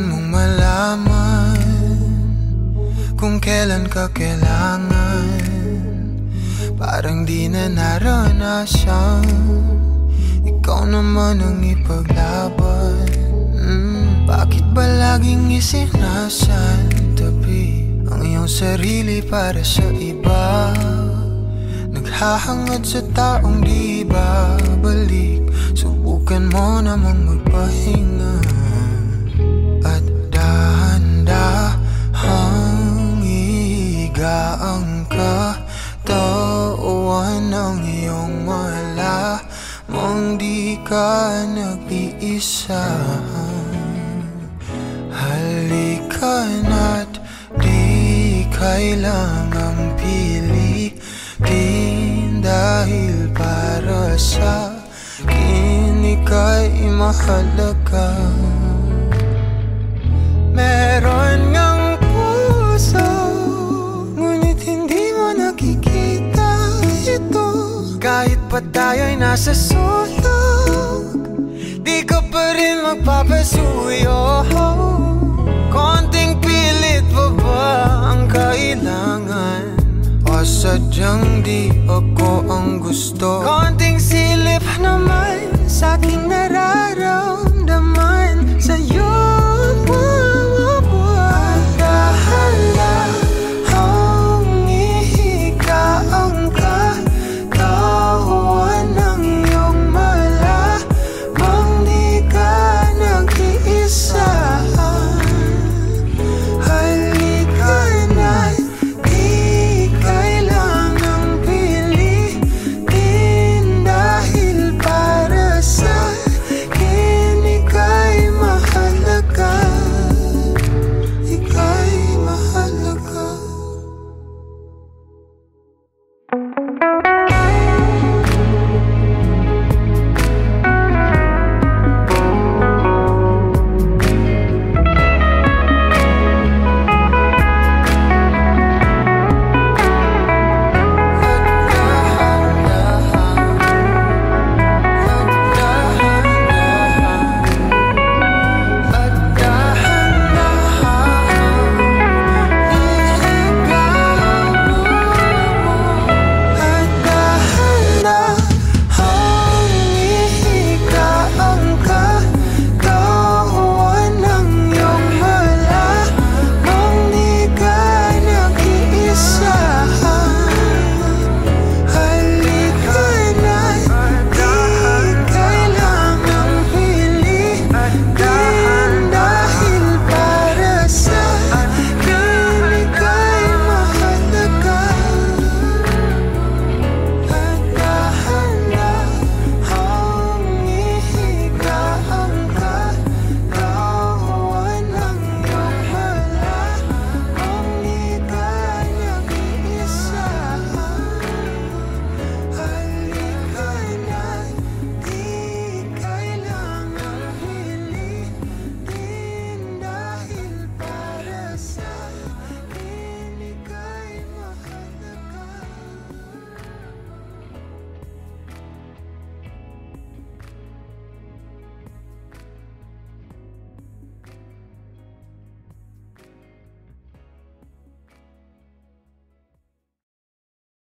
kong malaman Kung kailan ka kailangan. Parang di na naranasan. Ikaw naman ang ipaglaban. Mm, Bakit ba laging isinasantabi Ang iyong sarili para sa iba. Naghahangad sa taong di babalik Subukan mo namang magpahinga Mong di ka nag-iisa. Halika na't di kailangang pilitin Dahil para sa akin ika'y mahalaga. Meron ngang nasa sulok Di ka pa rin magpapasuyo Konting pilit pa ba ang kailangan? O sadyang di gusto